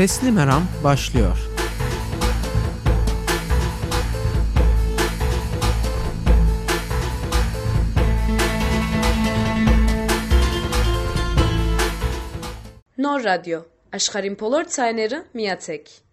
Sesli Meram başlıyor. Nor Radyo, Aşkarin Polor Tayneri Miyatek.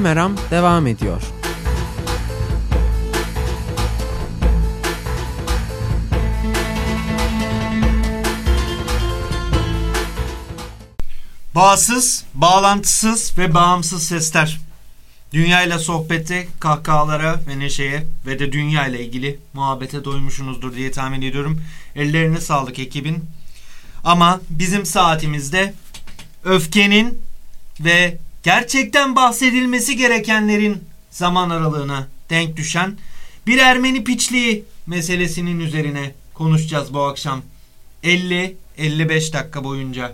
Meram devam ediyor. Bağsız, bağlantısız ve bağımsız sesler. Dünya ile sohbete, kahkahalara ve neşeye ve de dünya ile ilgili muhabbete doymuşsunuzdur diye tahmin ediyorum. Ellerine sağlık ekibin. Ama bizim saatimizde öfkenin ve gerçekten bahsedilmesi gerekenlerin zaman aralığına denk düşen bir Ermeni piçliği meselesinin üzerine konuşacağız bu akşam. 50-55 dakika boyunca.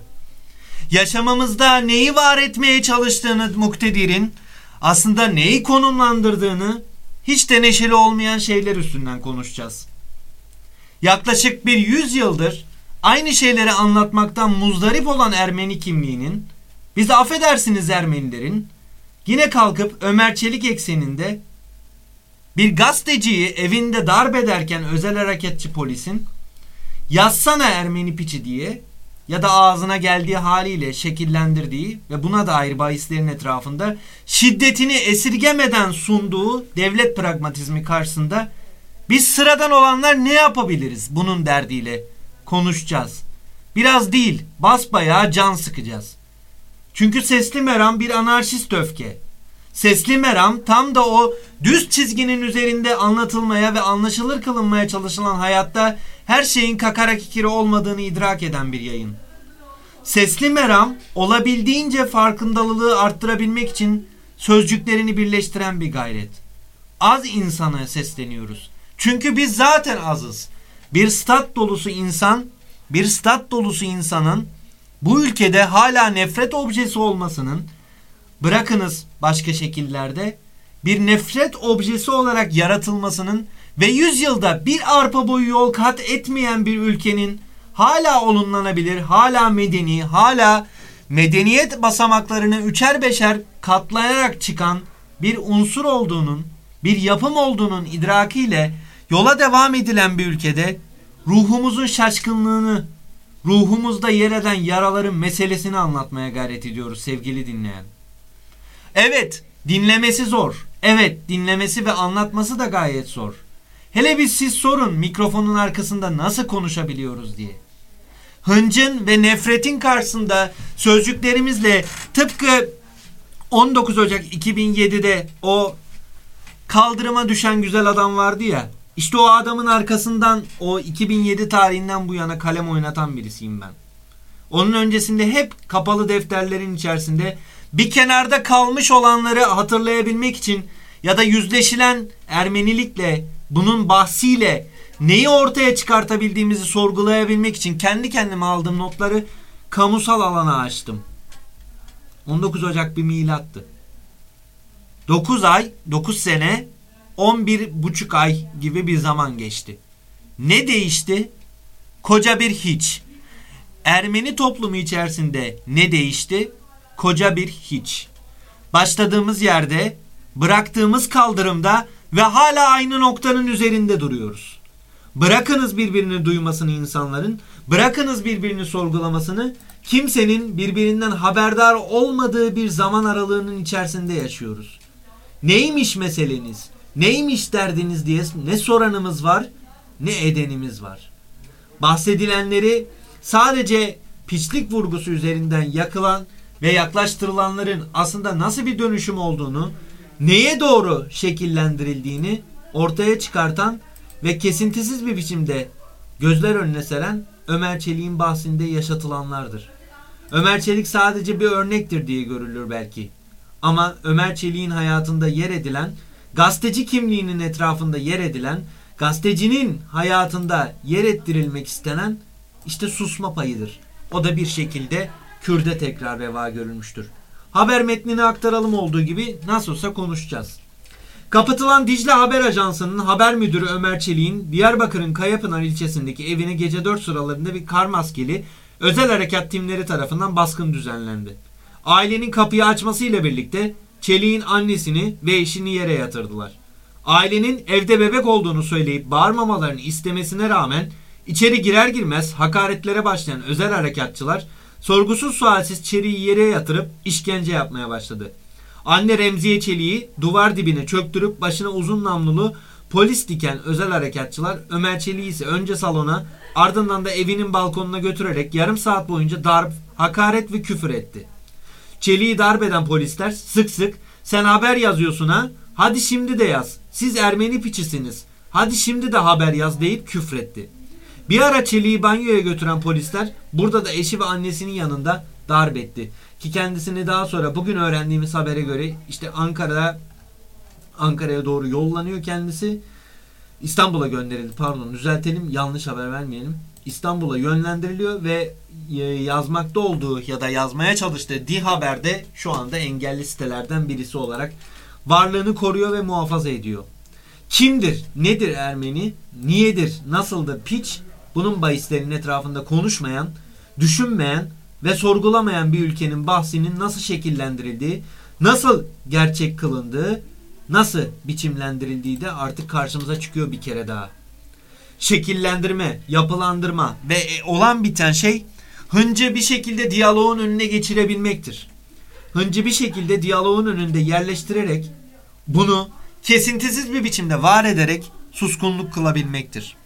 Yaşamımızda neyi var etmeye çalıştığını muktedirin, aslında neyi konumlandırdığını hiç de neşeli olmayan şeyler üstünden konuşacağız. Yaklaşık bir yüz yıldır aynı şeyleri anlatmaktan muzdarip olan Ermeni kimliğinin, biz affedersiniz Ermenilerin, yine kalkıp Ömer Çelik ekseninde bir gazeteciyi evinde darp ederken özel hareketçi polisin yazsana Ermeni piçi diye ya da ağzına geldiği haliyle şekillendirdiği ve buna dair bahislerin etrafında şiddetini esirgemeden sunduğu devlet pragmatizmi karşısında biz sıradan olanlar ne yapabiliriz bunun derdiyle konuşacağız. Biraz değil basbayağı can sıkacağız. Çünkü Sesli Meram bir anarşist öfke. Sesli Meram tam da o düz çizginin üzerinde anlatılmaya ve anlaşılır kılınmaya çalışılan hayatta her şeyin kakara kikiri olmadığını idrak eden bir yayın. Sesli Meram olabildiğince farkındalığı arttırabilmek için sözcüklerini birleştiren bir gayret. Az insana sesleniyoruz. Çünkü biz zaten azız. Bir stat dolusu insan, bir stat dolusu insanın bu ülkede hala nefret objesi olmasının bırakınız başka şekillerde bir nefret objesi olarak yaratılmasının ve yüzyılda bir arpa boyu yol kat etmeyen bir ülkenin hala olumlanabilir, hala medeni, hala medeniyet basamaklarını üçer beşer katlayarak çıkan bir unsur olduğunun, bir yapım olduğunun idrakiyle yola devam edilen bir ülkede ruhumuzun şaşkınlığını, ruhumuzda yer eden yaraların meselesini anlatmaya gayret ediyoruz sevgili dinleyen. Evet, dinlemesi zor. Evet, dinlemesi ve anlatması da gayet zor. Hele bir siz sorun mikrofonun arkasında nasıl konuşabiliyoruz diye. Hıncın ve nefretin karşısında sözcüklerimizle tıpkı 19 Ocak 2007'de o kaldırıma düşen güzel adam vardı ya. İşte o adamın arkasından o 2007 tarihinden bu yana kalem oynatan birisiyim ben. Onun öncesinde hep kapalı defterlerin içerisinde bir kenarda kalmış olanları hatırlayabilmek için ya da yüzleşilen Ermenilikle bunun bahsiyle neyi ortaya çıkartabildiğimizi sorgulayabilmek için kendi kendime aldığım notları kamusal alana açtım. 19 Ocak bir milattı. 9 ay, 9 sene, 11 buçuk ay gibi bir zaman geçti. Ne değişti? Koca bir hiç. Ermeni toplumu içerisinde ne değişti? Koca bir hiç. Başladığımız yerde, bıraktığımız kaldırımda ve hala aynı noktanın üzerinde duruyoruz. Bırakınız birbirini duymasını insanların, bırakınız birbirini sorgulamasını, kimsenin birbirinden haberdar olmadığı bir zaman aralığının içerisinde yaşıyoruz. Neymiş meseleniz, neymiş derdiniz diye ne soranımız var, ne edenimiz var. Bahsedilenleri sadece piçlik vurgusu üzerinden yakılan ve yaklaştırılanların aslında nasıl bir dönüşüm olduğunu, neye doğru şekillendirildiğini ortaya çıkartan ve kesintisiz bir biçimde gözler önüne seren Ömer Çelik'in bahsinde yaşatılanlardır. Ömer Çelik sadece bir örnektir diye görülür belki. Ama Ömer Çelik'in hayatında yer edilen, gazeteci kimliğinin etrafında yer edilen, gazetecinin hayatında yer ettirilmek istenen işte susma payıdır. O da bir şekilde Kürde tekrar reva görülmüştür. Haber metnini aktaralım olduğu gibi nasıl olsa konuşacağız. Kapatılan Dicle Haber Ajansı'nın haber müdürü Ömer Çelik'in Diyarbakır'ın Kayapınar ilçesindeki evine gece 4 sıralarında bir kar maskeli özel harekat timleri tarafından baskın düzenlendi. Ailenin kapıyı açmasıyla birlikte Çelik'in annesini ve eşini yere yatırdılar. Ailenin evde bebek olduğunu söyleyip bağırmamalarını istemesine rağmen içeri girer girmez hakaretlere başlayan özel harekatçılar sorgusuz sualsiz Çelik'i yere yatırıp işkence yapmaya başladı. Anne Remziye Çelik'i duvar dibine çöktürüp başına uzun namlulu polis diken özel harekatçılar Ömer Çelik'i ise önce salona ardından da evinin balkonuna götürerek yarım saat boyunca darp, hakaret ve küfür etti. Çelik'i darp eden polisler sık sık sen haber yazıyorsun ha hadi şimdi de yaz siz Ermeni piçisiniz hadi şimdi de haber yaz deyip küfretti. Bir ara Çelik'i banyoya götüren polisler burada da eşi ve annesinin yanında darp etti. Ki kendisini daha sonra bugün öğrendiğimiz habere göre işte Ankara'da Ankara'ya doğru yollanıyor kendisi. İstanbul'a gönderildi pardon düzeltelim yanlış haber vermeyelim. İstanbul'a yönlendiriliyor ve e, yazmakta olduğu ya da yazmaya çalıştığı Di Haber'de şu anda engelli sitelerden birisi olarak varlığını koruyor ve muhafaza ediyor. Kimdir, nedir Ermeni, niyedir, nasıldır piç bunun bahislerinin etrafında konuşmayan, düşünmeyen ve sorgulamayan bir ülkenin bahsinin nasıl şekillendirildiği, nasıl gerçek kılındığı, nasıl biçimlendirildiği de artık karşımıza çıkıyor bir kere daha. Şekillendirme, yapılandırma ve e, olan biten şey hınca bir şekilde diyaloğun önüne geçirebilmektir. Hıncı bir şekilde diyaloğun önünde yerleştirerek bunu kesintisiz bir biçimde var ederek suskunluk kılabilmektir.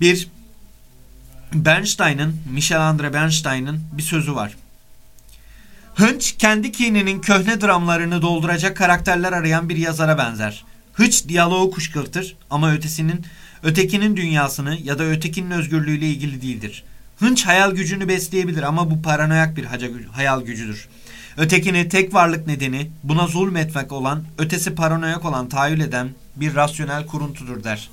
Bir Bernstein'ın, Michel Andre Bernstein'ın bir sözü var. Hınç kendi kininin köhne dramlarını dolduracak karakterler arayan bir yazara benzer. Hıç diyaloğu kuşkırtır ama ötesinin, ötekinin dünyasını ya da ötekinin özgürlüğüyle ilgili değildir. Hınç hayal gücünü besleyebilir ama bu paranoyak bir hayal gücüdür. Ötekini tek varlık nedeni buna zulmetmek olan, ötesi paranoyak olan tahayyül eden bir rasyonel kuruntudur der.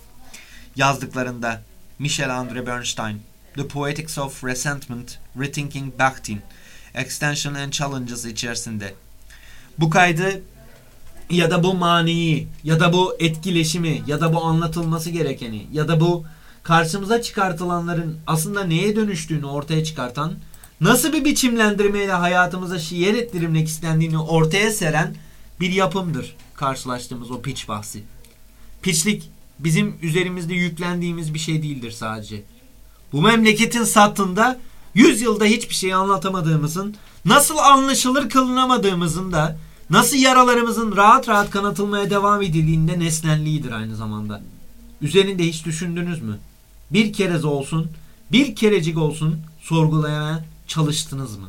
Yazdıklarında Michel Andre Bernstein The Poetics of Resentment, Rethinking Bakhtin, Extension and Challenges içerisinde. Bu kaydı ya da bu maniyi ya da bu etkileşimi ya da bu anlatılması gerekeni ya da bu karşımıza çıkartılanların aslında neye dönüştüğünü ortaya çıkartan nasıl bir biçimlendirmeyle hayatımıza şiir ettirilmek istendiğini ortaya seren bir yapımdır karşılaştığımız o piç bahsi. Piçlik bizim üzerimizde yüklendiğimiz bir şey değildir sadece. Bu memleketin sattığında 100 yılda hiçbir şey anlatamadığımızın, nasıl anlaşılır kılınamadığımızın da nasıl yaralarımızın rahat rahat kanatılmaya devam edildiğinde nesnelliğidir aynı zamanda. Üzerinde hiç düşündünüz mü? Bir kerez olsun, bir kerecik olsun sorgulamaya çalıştınız mı?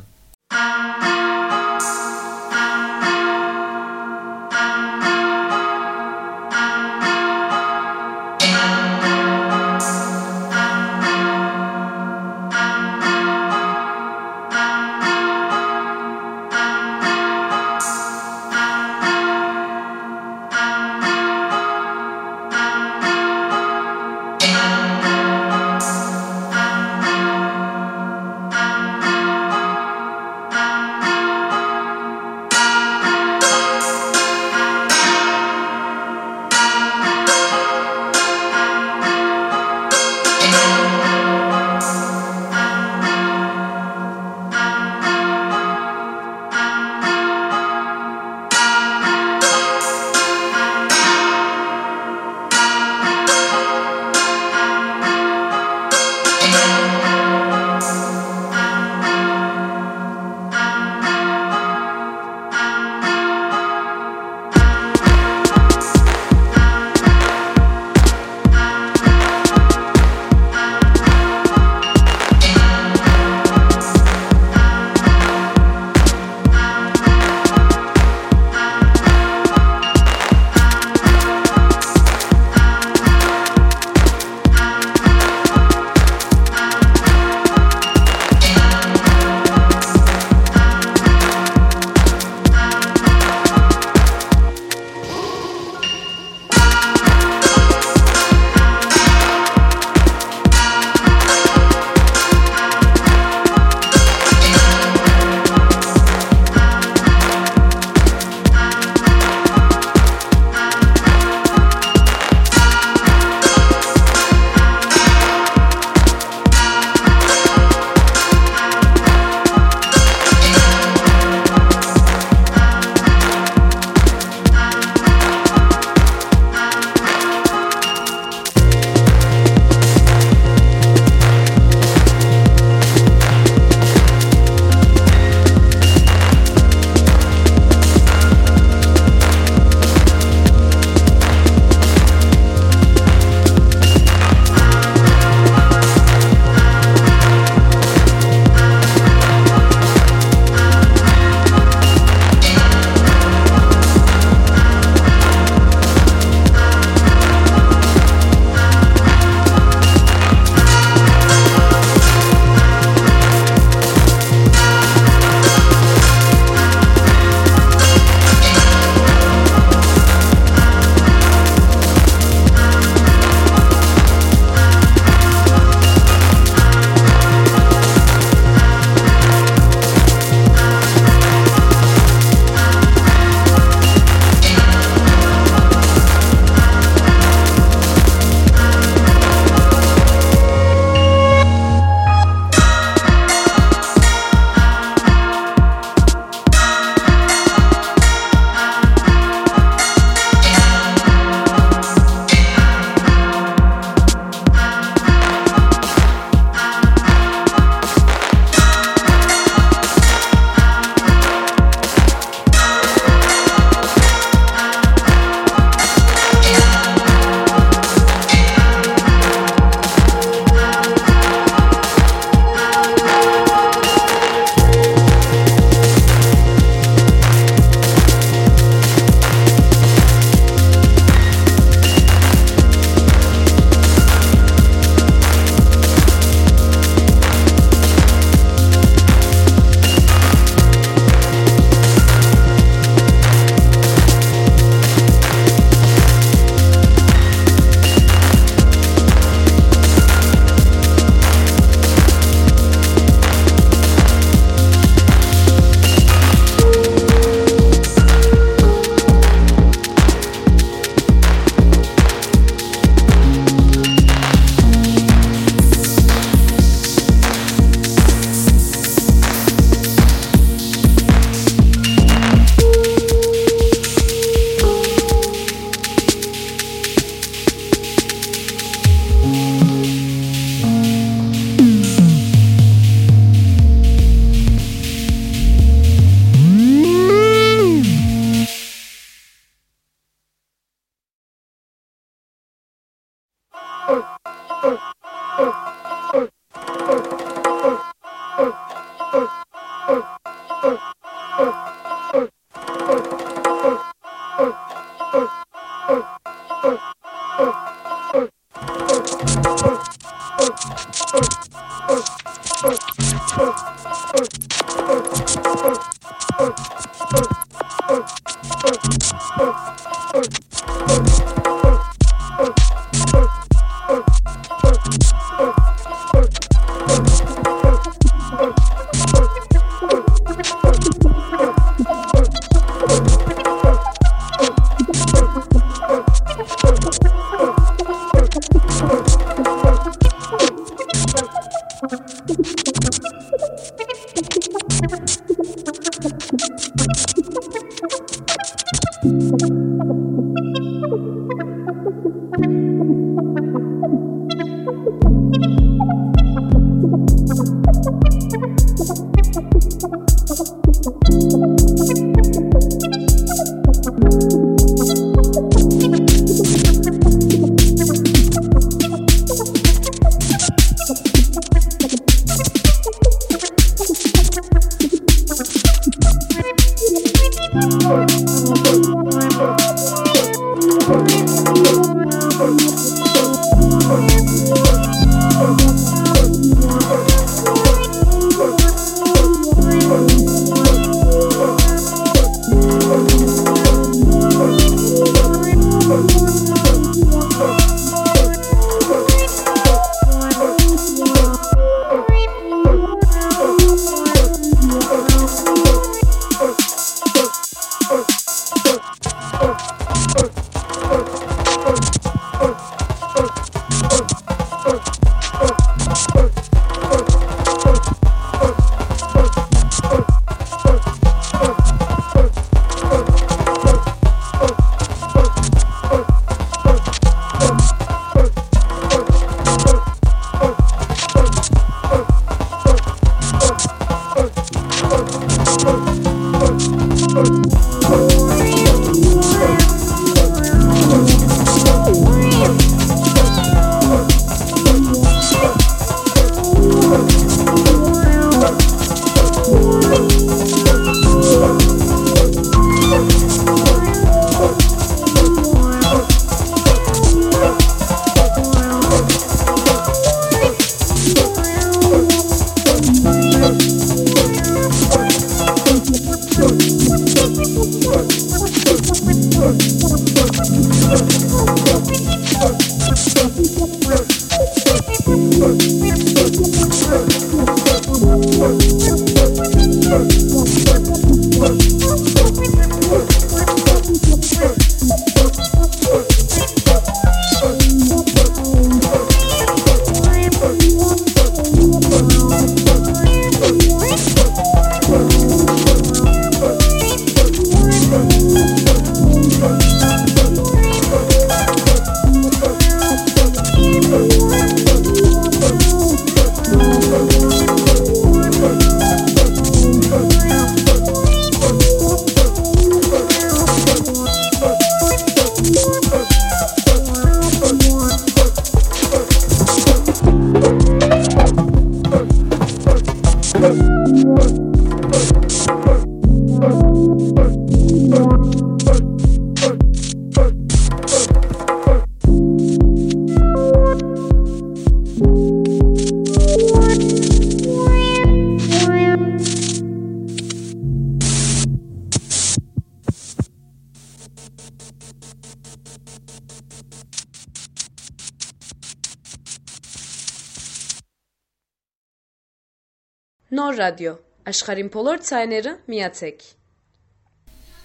Nor Radyo, աշխարհին բոլոր ցայները միացեք։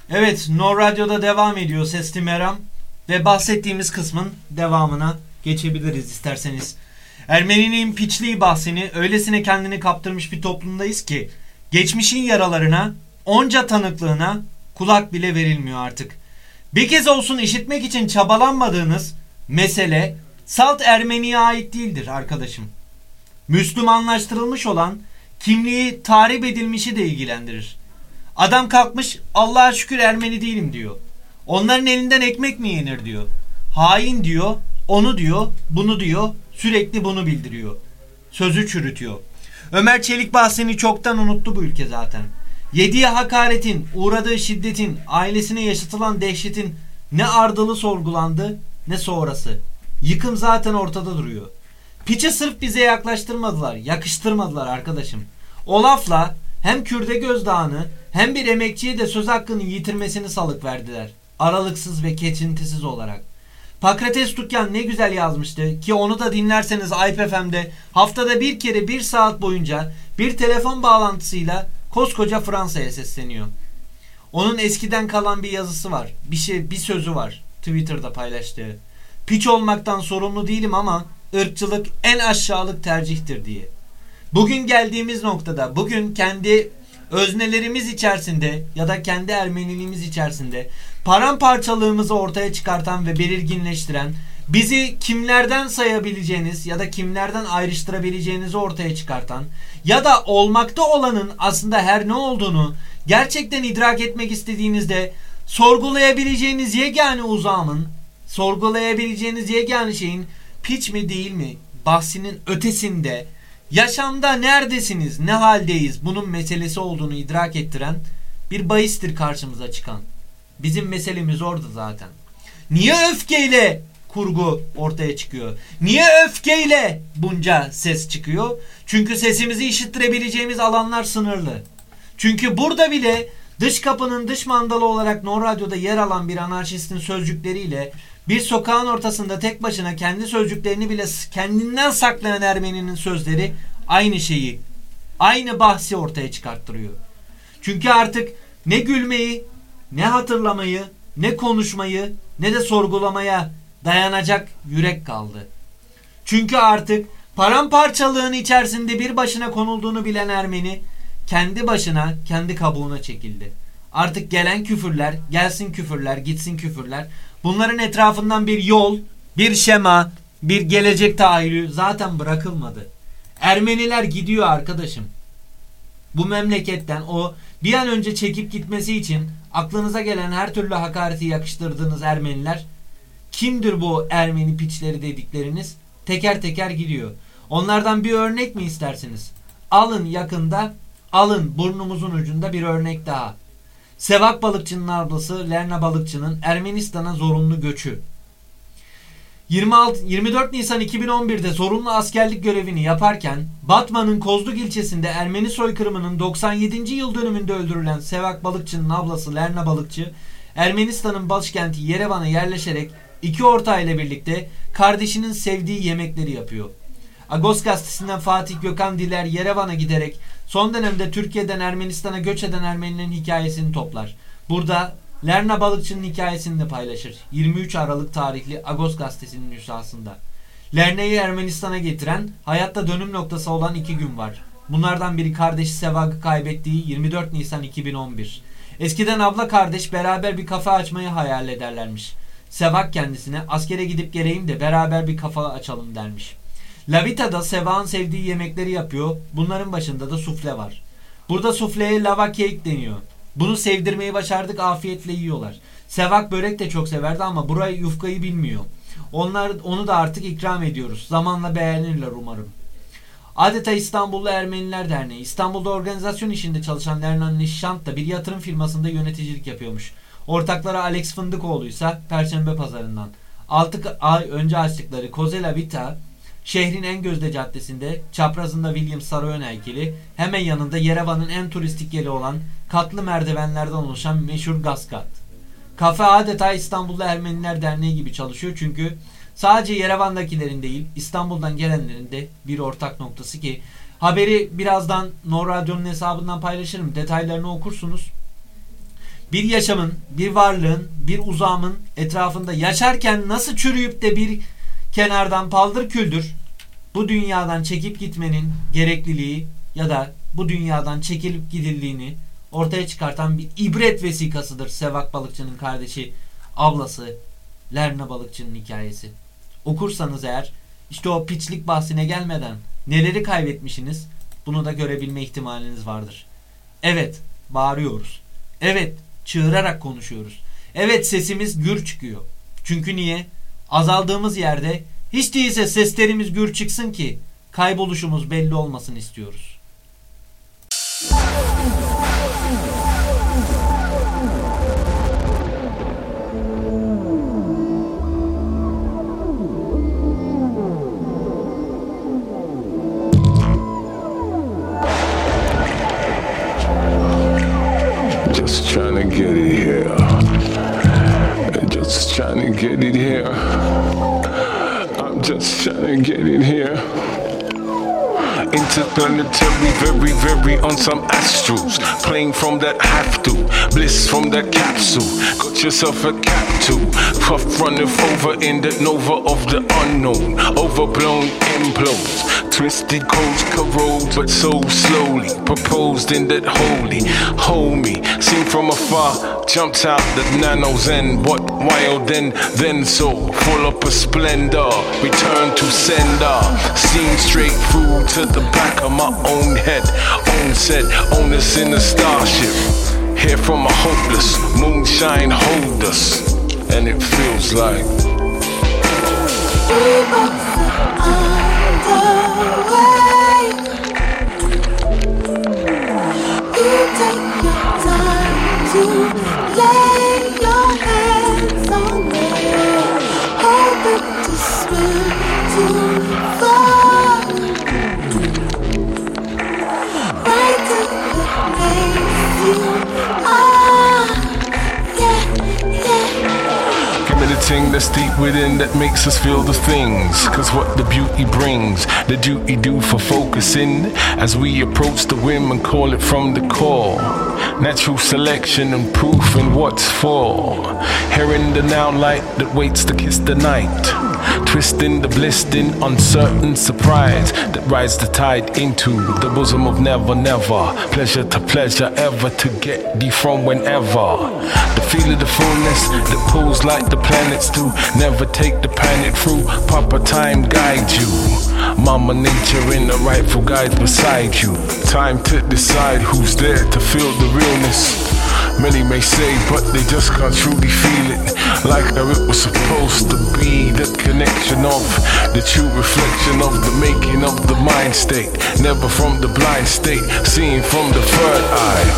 Evet, No Radyo'da devam ediyor Sesli Meram ve bahsettiğimiz kısmın devamına geçebiliriz isterseniz. Ermeninin piçliği bahsini öylesine kendini kaptırmış bir toplumdayız ki geçmişin yaralarına, onca tanıklığına kulak bile verilmiyor artık. Bir kez olsun işitmek için çabalanmadığınız mesele salt Ermeni'ye ait değildir arkadaşım. Müslümanlaştırılmış olan kimliği tahrip edilmişi de ilgilendirir. Adam kalkmış Allah'a şükür Ermeni değilim diyor. Onların elinden ekmek mi yenir diyor. Hain diyor, onu diyor, bunu diyor, sürekli bunu bildiriyor. Sözü çürütüyor. Ömer Çelik bahsini çoktan unuttu bu ülke zaten. Yediği hakaretin, uğradığı şiddetin, ailesine yaşatılan dehşetin ne ardılı sorgulandı ne sonrası. Yıkım zaten ortada duruyor. Piçi sırf bize yaklaştırmadılar, yakıştırmadılar arkadaşım. O lafla hem Kürde Gözdağ'ını hem bir emekçiye de söz hakkını yitirmesini salık verdiler. Aralıksız ve kesintisiz olarak. Pakrates Tukyan ne güzel yazmıştı ki onu da dinlerseniz Ayp FM'de haftada bir kere bir saat boyunca bir telefon bağlantısıyla koskoca Fransa'ya sesleniyor. Onun eskiden kalan bir yazısı var. Bir şey, bir sözü var Twitter'da paylaştığı. Piç olmaktan sorumlu değilim ama ırkçılık en aşağılık tercihtir diye. Bugün geldiğimiz noktada, bugün kendi öznelerimiz içerisinde ya da kendi Ermeniliğimiz içerisinde paramparçalığımızı ortaya çıkartan ve belirginleştiren, bizi kimlerden sayabileceğiniz ya da kimlerden ayrıştırabileceğinizi ortaya çıkartan ya da olmakta olanın aslında her ne olduğunu gerçekten idrak etmek istediğinizde sorgulayabileceğiniz yegane uzamın, sorgulayabileceğiniz yegane şeyin piç mi değil mi bahsinin ötesinde yaşamda neredesiniz, ne haldeyiz bunun meselesi olduğunu idrak ettiren bir bahistir karşımıza çıkan. Bizim meselemiz orada zaten. Niye öfkeyle kurgu ortaya çıkıyor? Niye öfkeyle bunca ses çıkıyor? Çünkü sesimizi işittirebileceğimiz alanlar sınırlı. Çünkü burada bile dış kapının dış mandalı olarak Nor Radyo'da yer alan bir anarşistin sözcükleriyle bir sokağın ortasında tek başına kendi sözcüklerini bile kendinden saklayan Ermeni'nin sözleri aynı şeyi, aynı bahsi ortaya çıkarttırıyor. Çünkü artık ne gülmeyi, ne hatırlamayı, ne konuşmayı, ne de sorgulamaya dayanacak yürek kaldı. Çünkü artık paramparçalığın içerisinde bir başına konulduğunu bilen Ermeni kendi başına, kendi kabuğuna çekildi. Artık gelen küfürler, gelsin küfürler, gitsin küfürler. Bunların etrafından bir yol, bir şema, bir gelecek tahayyülü zaten bırakılmadı. Ermeniler gidiyor arkadaşım. Bu memleketten o bir an önce çekip gitmesi için aklınıza gelen her türlü hakareti yakıştırdığınız Ermeniler kimdir bu Ermeni piçleri dedikleriniz teker teker gidiyor. Onlardan bir örnek mi istersiniz? Alın yakında alın burnumuzun ucunda bir örnek daha. Sevak balıkçının ablası Lerna balıkçının Ermenistan'a zorunlu göçü. 26, 24 Nisan 2011'de zorunlu askerlik görevini yaparken Batman'ın Kozluk ilçesinde Ermeni soykırımının 97. yıl dönümünde öldürülen Sevak Balıkçı'nın ablası Lerna Balıkçı Ermenistan'ın başkenti Yerevan'a yerleşerek iki ortağıyla birlikte kardeşinin sevdiği yemekleri yapıyor. Agos gazetesinden Fatih Gökhan Diler Yerevan'a giderek son dönemde Türkiye'den Ermenistan'a göç eden Ermenilerin hikayesini toplar. Burada Lerna Balıkçı'nın hikayesini de paylaşır. 23 Aralık tarihli Agos gazetesinin nüshasında. Lerna'yı Ermenistan'a getiren, hayatta dönüm noktası olan iki gün var. Bunlardan biri kardeşi Sevag'ı kaybettiği 24 Nisan 2011. Eskiden abla kardeş beraber bir kafe açmayı hayal ederlermiş. Sevak kendisine askere gidip geleyim de beraber bir kafa açalım dermiş. Lavita da Sevak'ın sevdiği yemekleri yapıyor. Bunların başında da sufle var. Burada sufleye lava cake deniyor. Bunu sevdirmeyi başardık afiyetle yiyorlar. Sevak börek de çok severdi ama burayı yufkayı bilmiyor. Onlar onu da artık ikram ediyoruz. Zamanla beğenirler umarım. Adeta İstanbullu Ermeniler Derneği. İstanbul'da organizasyon işinde çalışan Lernan Nişant da bir yatırım firmasında yöneticilik yapıyormuş. Ortakları Alex Fındıkoğlu ise Perşembe Pazarından. 6 ay önce açtıkları Kozela Vita Şehrin en gözde caddesinde çaprazında William Saroyan heykeli hemen yanında Yerevan'ın en turistik yeri olan katlı merdivenlerden oluşan meşhur Gaskat. Kafe adeta İstanbul'da Ermeniler Derneği gibi çalışıyor çünkü sadece Yerevan'dakilerin değil İstanbul'dan gelenlerin de bir ortak noktası ki haberi birazdan Nor Radyo'nun hesabından paylaşırım detaylarını okursunuz. Bir yaşamın, bir varlığın, bir uzamın etrafında yaşarken nasıl çürüyüp de bir kenardan paldır küldür bu dünyadan çekip gitmenin gerekliliği ya da bu dünyadan çekilip gidildiğini ortaya çıkartan bir ibret vesikasıdır Sevak Balıkçı'nın kardeşi, ablası Lerna Balıkçı'nın hikayesi. Okursanız eğer işte o piçlik bahsine gelmeden neleri kaybetmişsiniz bunu da görebilme ihtimaliniz vardır. Evet bağırıyoruz. Evet çığırarak konuşuyoruz. Evet sesimiz gür çıkıyor. Çünkü niye? Azaldığımız yerde hiç değilse seslerimiz gür çıksın ki kayboluşumuz belli olmasın istiyoruz. Just trying to get it here. I'm just trying to get it here. Interplanetary, very, very on some astrals. Playing from that have to, bliss from that capsule. Got yourself a cap to, puff running over in the nova of the unknown. Overblown implodes, twisted codes corrode, but so slowly. Proposed in that holy, hold me. Seen from afar, jumped out the nanos and what wild then, then so full up of splendor. Return to sender, seen straight through to the back of my own head. Own set, onus in a starship. Here from a hopeless moonshine hold us, and it feels like. That's deep within that makes us feel the things. Cause what the beauty brings, the duty do for focusing as we approach the whim and call it from the core. Natural selection and proof in what's for. Hearing the now light that waits to kiss the night. Twisting the bliss in uncertain surprise that rides the tide into the bosom of never, never. Pleasure to pleasure, ever to get thee from whenever. The feel of the fullness that pulls like the planets do. Never take the panic through. Proper time guide you. Mama nature and the rightful guide beside you. Time to decide who's there to feel the realness. Many may say, but they just can't truly feel it. Like how it was supposed to be. The connection of the true reflection of the making of the mind state. Never from the blind state, seen from the third eye.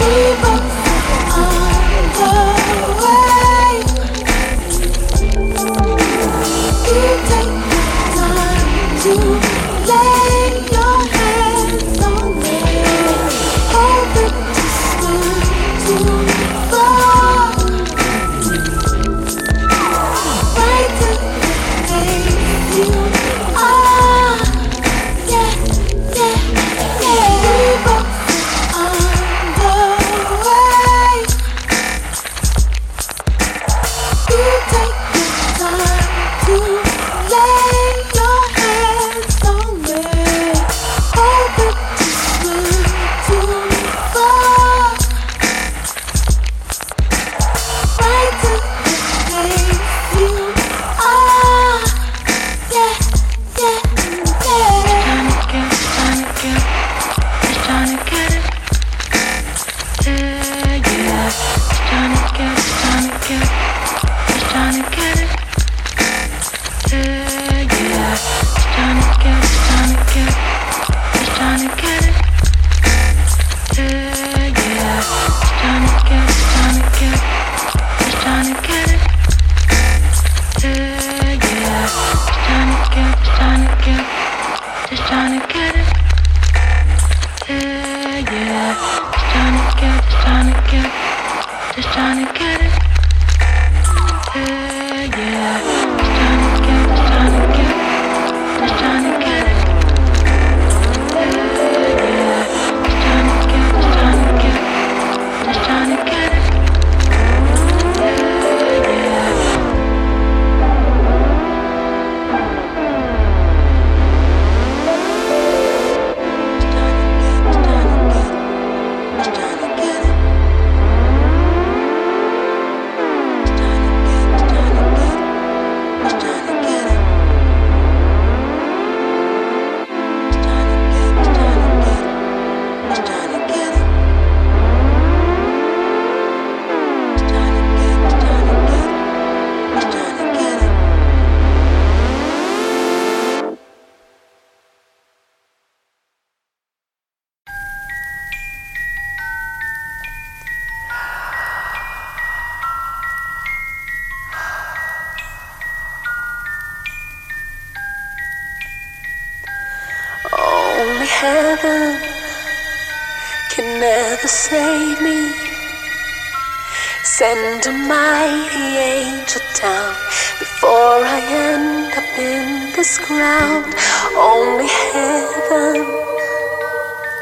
A mighty angel town before I end up in this ground. Only heaven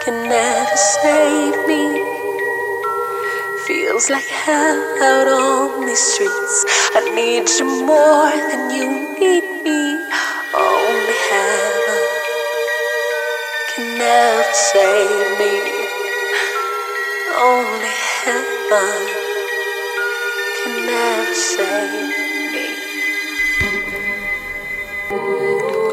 can never save me. Feels like hell out on these streets. I need you more than you need me. Only heaven can never save me. Only heaven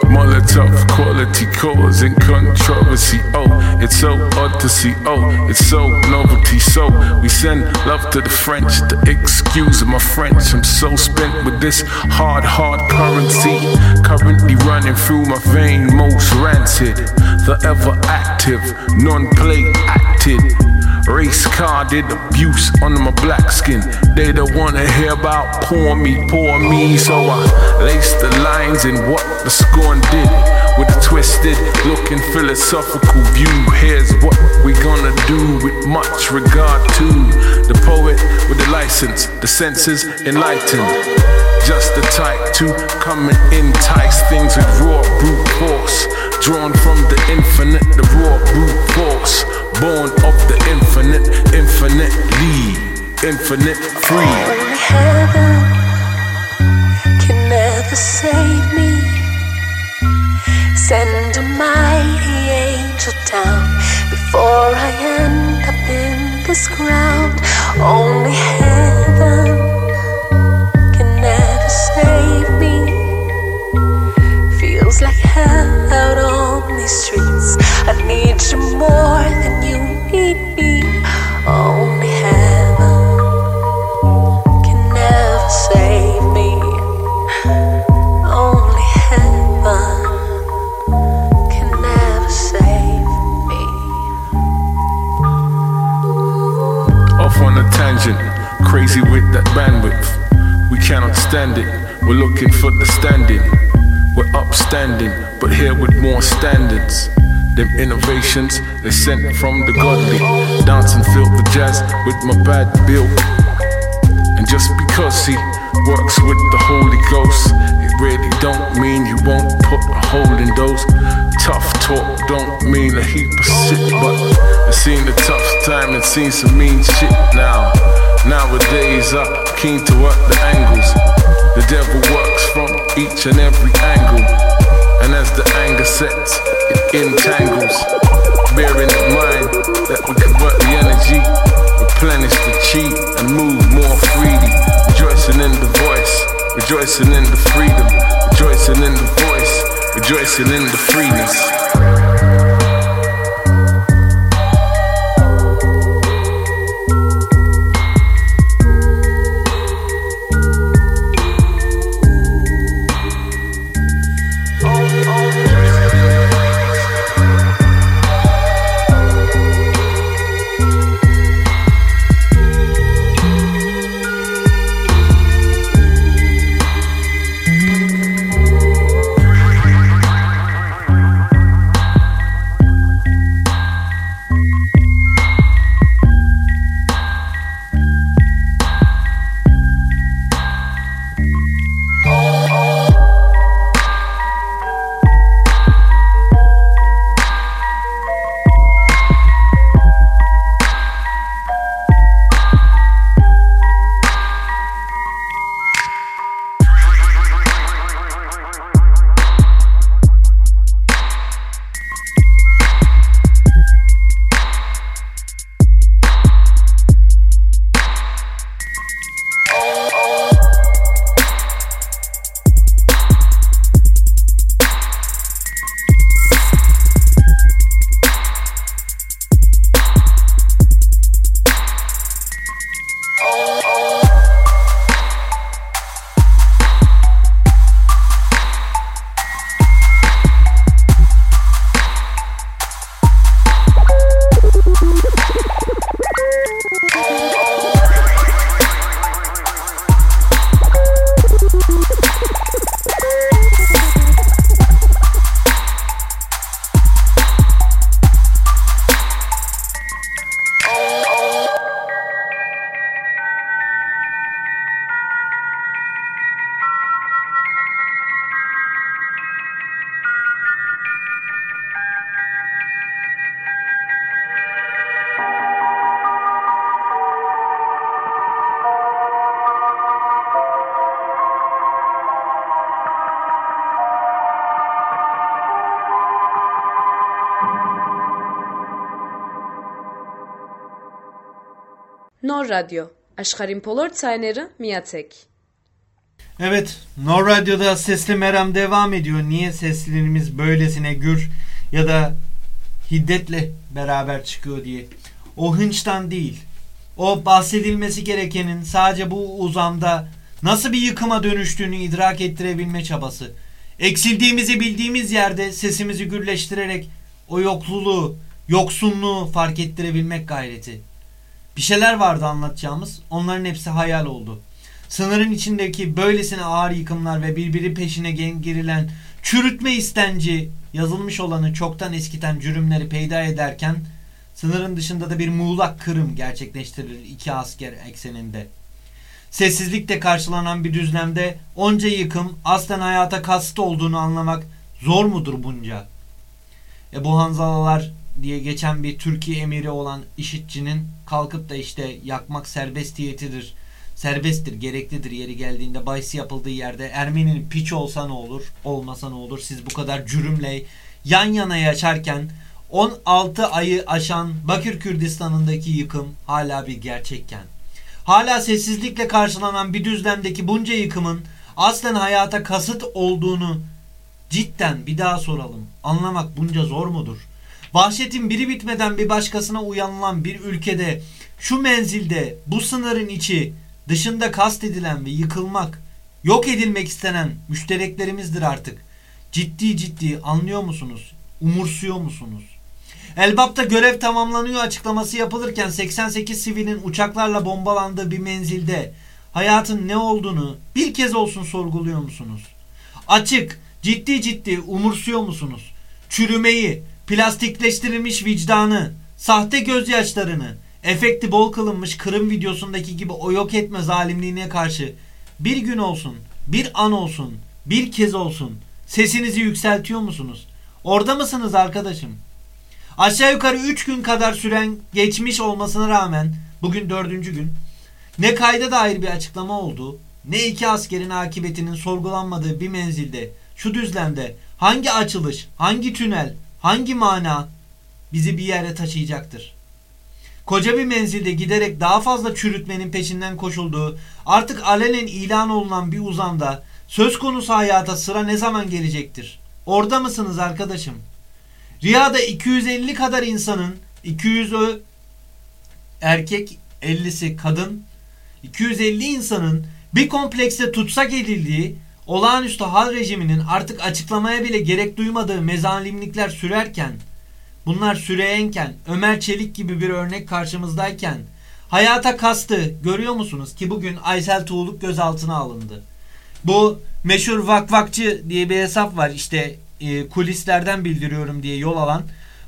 Molotov quality causing controversy. Oh, it's so odd to see. Oh, it's so novelty. So we send love to the French. The excuse of my French. I'm so spent with this hard, hard currency. Currently running through my vein, most rancid. The ever active, non-play acted. Race carded abuse under my black skin. They don't wanna hear about poor me, poor me. So I lace the lines in what the scorn did. With a twisted looking philosophical view. Here's what we gonna do with much regard to the poet with the license, the senses enlightened. Just the type to come and entice things with raw brute force. Drawn from the infinite, the raw brute force. Born of the infinite, infinite free. Only heaven can never save me. Send a mighty angel down before I end up in this ground. Only heaven can never save me. Feels like hell out on these streets. I need you more than you need me. Crazy with that bandwidth. We cannot stand it, we're looking for the standing. We're upstanding, but here with more standards. Them innovations, they sent from the godly. Dancing filled with jazz with my bad bill. And just because he works with the Holy Ghost, it really don't mean you won't put a hole in those. Tough talk don't mean a heap of shit, but I've seen the tough time and seen some mean shit now. Nowadays, I'm keen to work the angles. The devil works from each and every angle. And as the anger sets, it entangles. Bearing in mind that we convert the energy, replenish the chi, and move more freely. Rejoicing in the voice, rejoicing in the freedom, rejoicing in the voice, rejoicing in the freeness. Nor Radyo, աշխարհին բոլոր ցայները միացեք։ Evet, Nor Radyo'da Sesli Meram devam ediyor. Niye seslerimiz böylesine gür ya da hiddetle beraber çıkıyor diye. O hınçtan değil. O bahsedilmesi gerekenin sadece bu uzamda nasıl bir yıkıma dönüştüğünü idrak ettirebilme çabası. Eksildiğimizi bildiğimiz yerde sesimizi gürleştirerek o yokluluğu, yoksunluğu fark ettirebilmek gayreti. Bir şeyler vardı anlatacağımız. Onların hepsi hayal oldu. Sınırın içindeki böylesine ağır yıkımlar ve birbiri peşine gerilen çürütme istenci yazılmış olanı çoktan eskiten cürümleri peyda ederken sınırın dışında da bir muğlak kırım gerçekleştirilir iki asker ekseninde. Sessizlikle karşılanan bir düzlemde onca yıkım aslen hayata kastı olduğunu anlamak zor mudur bunca? E bu hanzalalar diye geçen bir Türkiye emiri olan işitçinin kalkıp da işte yakmak serbest diyetidir. Serbesttir, gereklidir yeri geldiğinde bahsi yapıldığı yerde Ermeni'nin piç olsa ne olur, olmasa ne olur? Siz bu kadar cürümle yan yana yaşarken 16 ayı aşan Bakır Kürdistan'ındaki yıkım hala bir gerçekken. Hala sessizlikle karşılanan bir düzlemdeki bunca yıkımın aslen hayata kasıt olduğunu cidden bir daha soralım. Anlamak bunca zor mudur? Vahşetin biri bitmeden bir başkasına uyanılan bir ülkede şu menzilde bu sınırın içi dışında kastedilen ve yıkılmak, yok edilmek istenen müştereklerimizdir artık. Ciddi ciddi anlıyor musunuz? Umursuyor musunuz? Elbap'ta görev tamamlanıyor açıklaması yapılırken 88 sivilin uçaklarla bombalandığı bir menzilde hayatın ne olduğunu bir kez olsun sorguluyor musunuz? Açık, ciddi ciddi umursuyor musunuz? Çürümeyi, plastikleştirilmiş vicdanı, sahte gözyaşlarını, efekti bol kılınmış Kırım videosundaki gibi o yok etme zalimliğine karşı bir gün olsun, bir an olsun, bir kez olsun sesinizi yükseltiyor musunuz? Orada mısınız arkadaşım? Aşağı yukarı 3 gün kadar süren geçmiş olmasına rağmen bugün dördüncü gün ne kayda dair bir açıklama oldu ne iki askerin akıbetinin sorgulanmadığı bir menzilde şu düzlemde hangi açılış, hangi tünel, hangi mana bizi bir yere taşıyacaktır. Koca bir menzilde giderek daha fazla çürütmenin peşinden koşulduğu artık alenen ilan olunan bir uzamda söz konusu hayata sıra ne zaman gelecektir? Orada mısınız arkadaşım? Riyada 250 kadar insanın 200'ü erkek 50'si kadın 250 insanın bir komplekste tutsak edildiği olağanüstü hal rejiminin artık açıklamaya bile gerek duymadığı mezalimlikler sürerken bunlar süreyenken Ömer Çelik gibi bir örnek karşımızdayken hayata kastı görüyor musunuz ki bugün Aysel Tuğluk gözaltına alındı. Bu meşhur vakvakçı diye bir hesap var işte e, kulislerden bildiriyorum diye yol alan.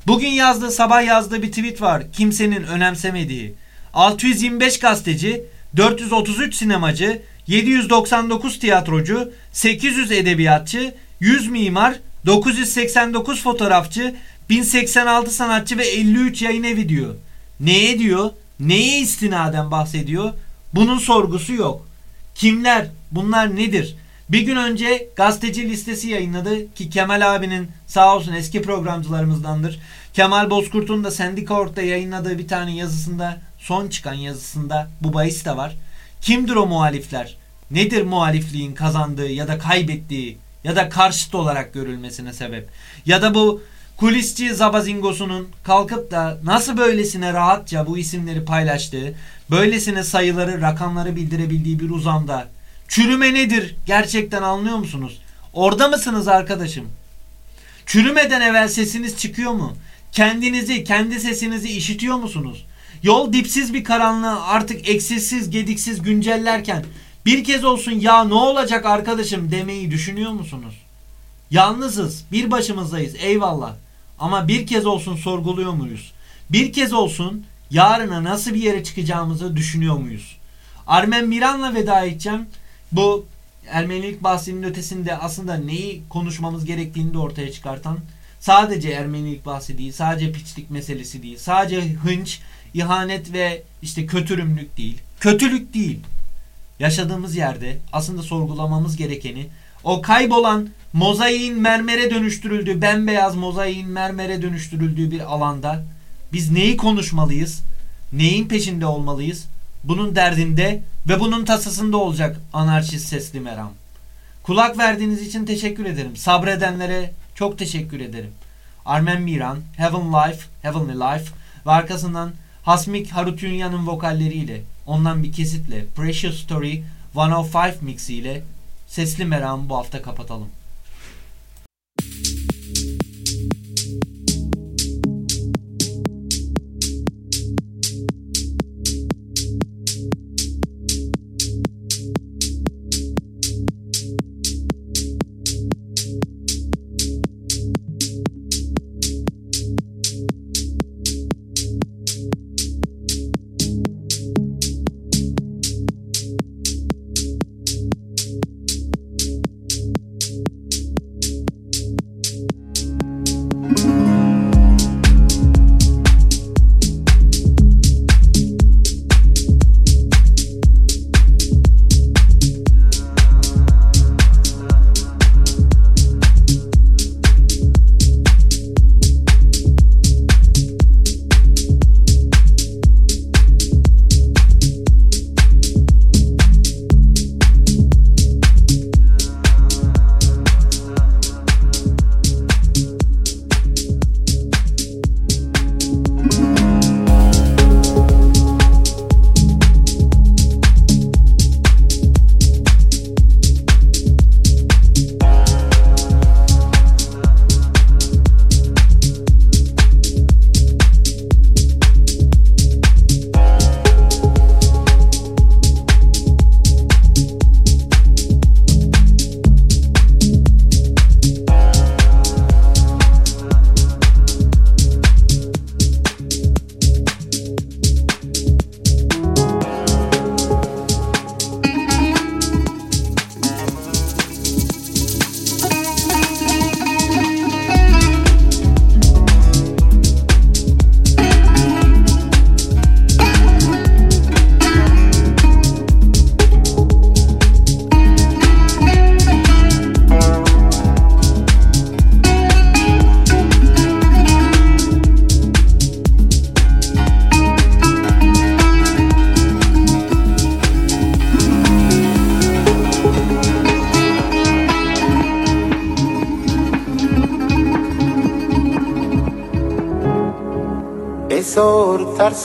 Bugün yazdığı sabah yazdığı bir tweet var kimsenin önemsemediği. 625 gazeteci, 433 sinemacı, 799 tiyatrocu, 800 edebiyatçı, 100 mimar, 989 fotoğrafçı, 1086 sanatçı ve 53 yayın evi diyor. Neye diyor? Neye istinaden bahsediyor? Bunun sorgusu yok. Kimler? Bunlar nedir? Bir gün önce gazeteci listesi yayınladı ki Kemal abinin sağ olsun eski programcılarımızdandır. Kemal Bozkurt'un da Sendika Ort'ta yayınladığı bir tane yazısında son çıkan yazısında bu bahis de var. Kimdir o muhalifler? Nedir muhalifliğin kazandığı ya da kaybettiği ya da karşıt olarak görülmesine sebep? Ya da bu kulisçi Zabazingosu'nun kalkıp da nasıl böylesine rahatça bu isimleri paylaştığı, böylesine sayıları, rakamları bildirebildiği bir uzamda çürüme nedir gerçekten anlıyor musunuz? Orada mısınız arkadaşım? Çürümeden evvel sesiniz çıkıyor mu? Kendinizi, kendi sesinizi işitiyor musunuz? Yol dipsiz bir karanlığı artık eksiksiz, gediksiz güncellerken bir kez olsun ya ne olacak arkadaşım demeyi düşünüyor musunuz? Yalnızız, bir başımızdayız eyvallah. Ama bir kez olsun sorguluyor muyuz? Bir kez olsun yarına nasıl bir yere çıkacağımızı düşünüyor muyuz? Armen Miran'la veda edeceğim. Bu Ermenilik bahsinin ötesinde aslında neyi konuşmamız gerektiğini de ortaya çıkartan sadece Ermenilik bahsi değil, sadece piçlik meselesi değil, sadece hınç, ihanet ve işte kötürümlük değil, kötülük değil. Yaşadığımız yerde aslında sorgulamamız gerekeni o kaybolan mozaiğin mermere dönüştürüldüğü, bembeyaz mozaiğin mermere dönüştürüldüğü bir alanda biz neyi konuşmalıyız? Neyin peşinde olmalıyız? Bunun derdinde ve bunun tasasında olacak anarşist sesli meram. Kulak verdiğiniz için teşekkür ederim. Sabredenlere çok teşekkür ederim. Armen Miran, Heaven Life, Heavenly Life ve arkasından Hasmik Harutyunyan'ın vokalleriyle, ondan bir kesitle Precious Story 105 mixiyle Sesli Meram'ı bu hafta kapatalım.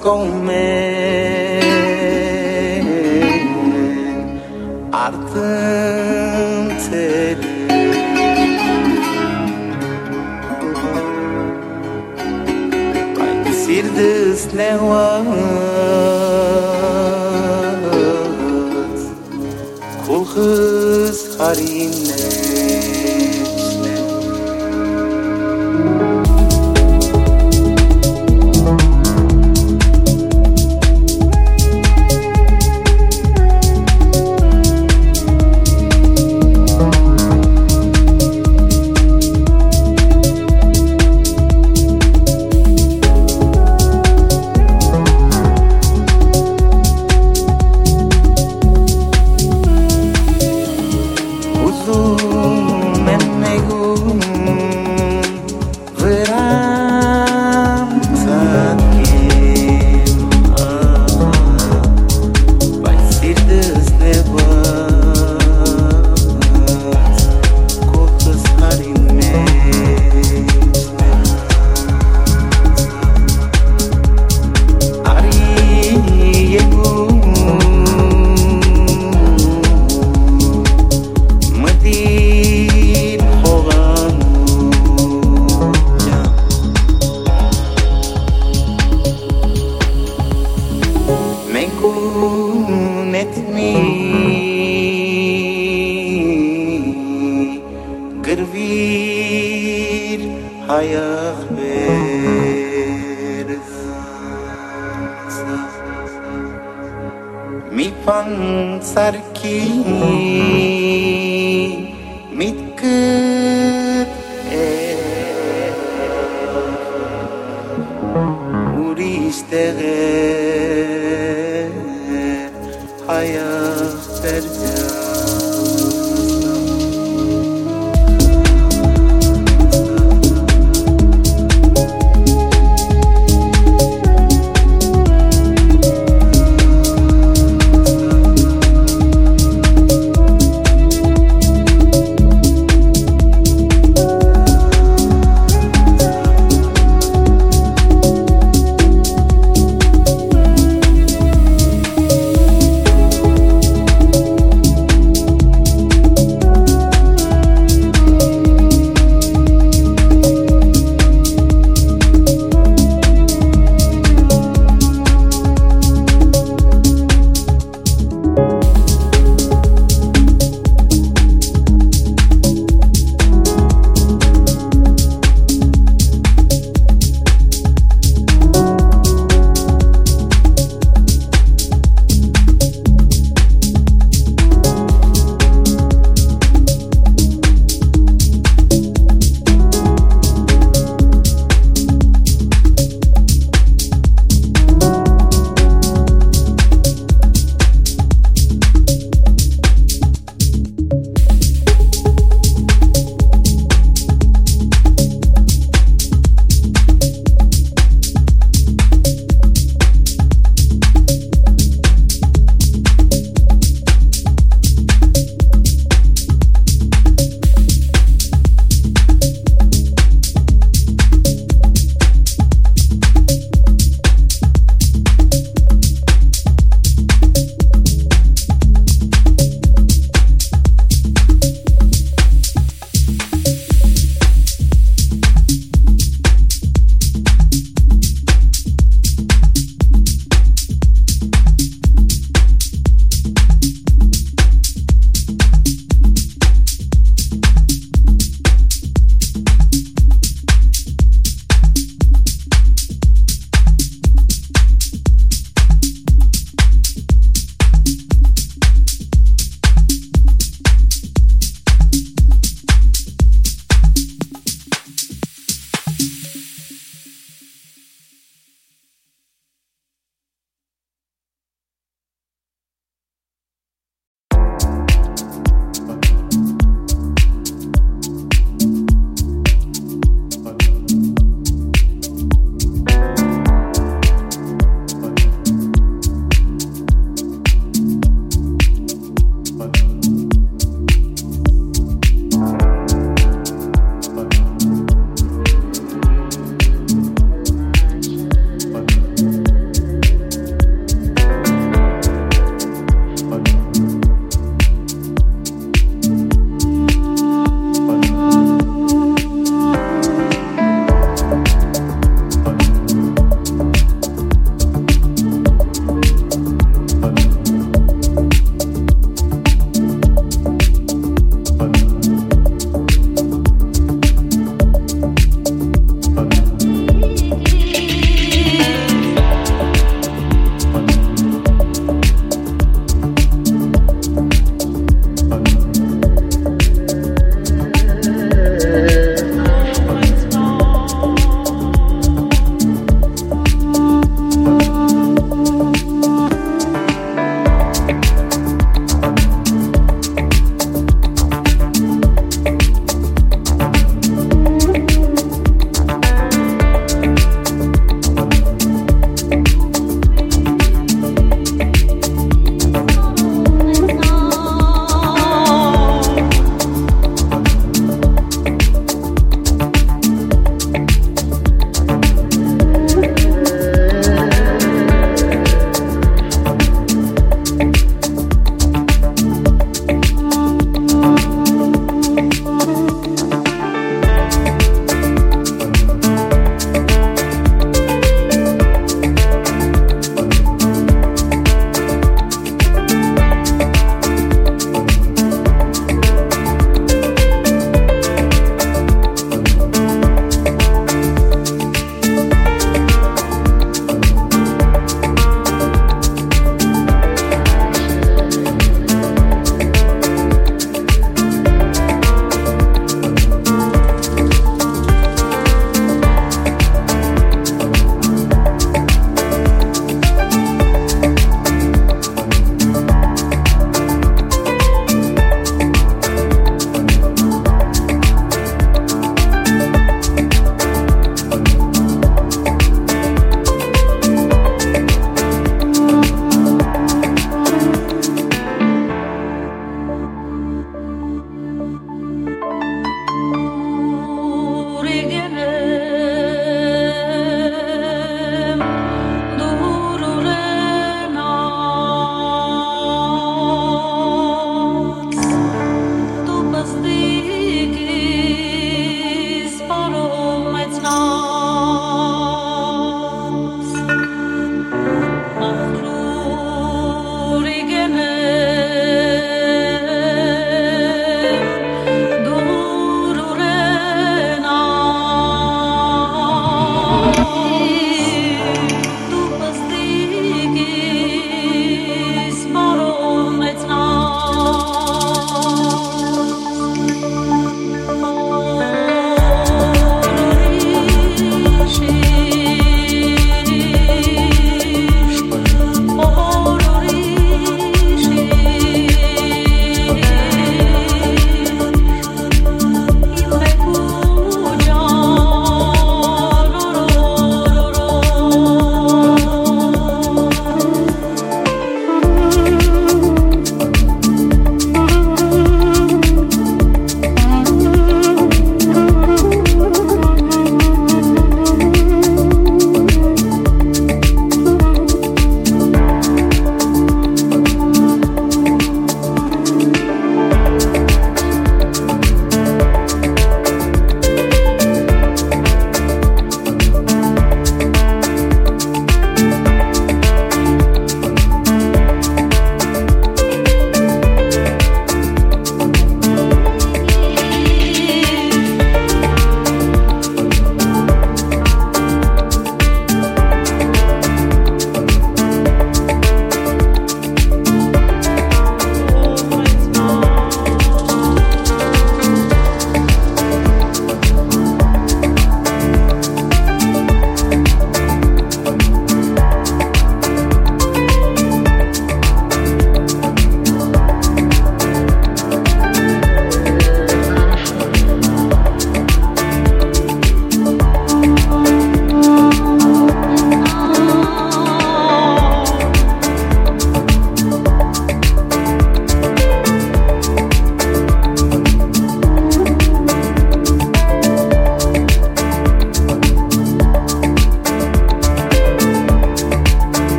con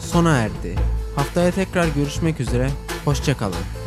sona erdi. Haftaya tekrar görüşmek üzere. Hoşçakalın.